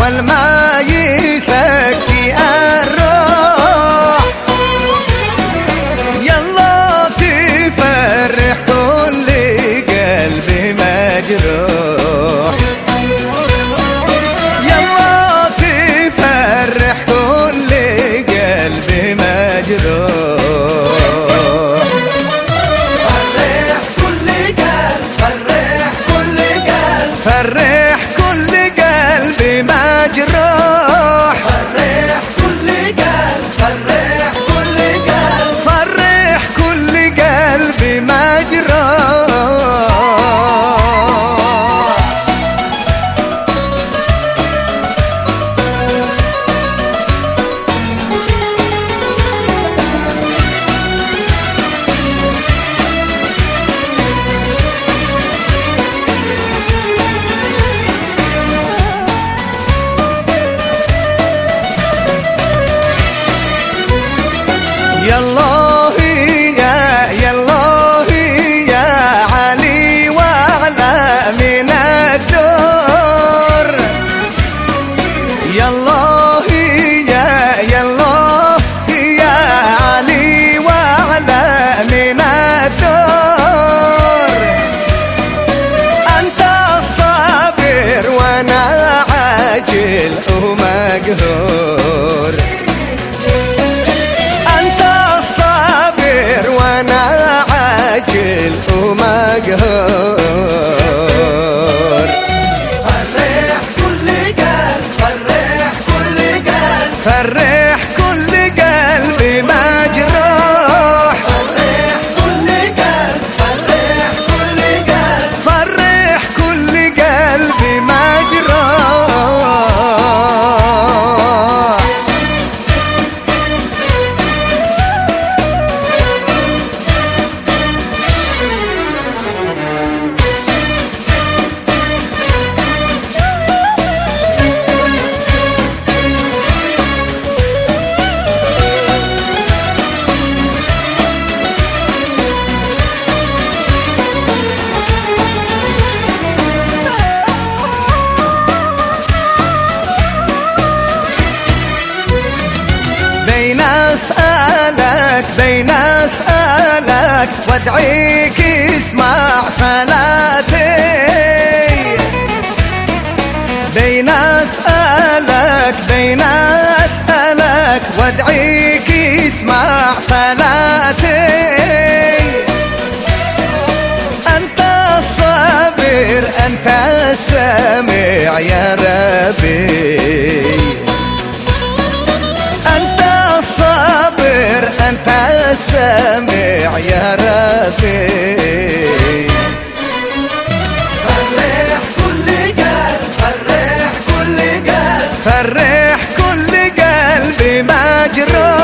والما يسكي الروح. يلا تفرح كل قلب مجروح. يلا تفرح كل قلب مجروح. بمجروح فرح كل قلب فرح Ferrer. أسألك بين أسألك وادعيك اسمع صلاتي بين أسألك بين أسألك وادعيك اسمع صلاتي سامع يا رافي. فرح كل قلب فرح كل قلب. فرح كل قلب مجروح.